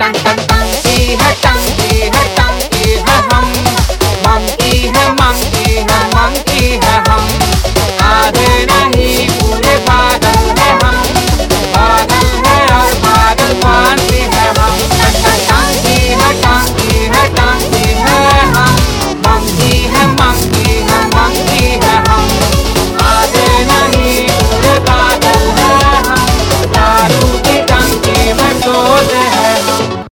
tan tan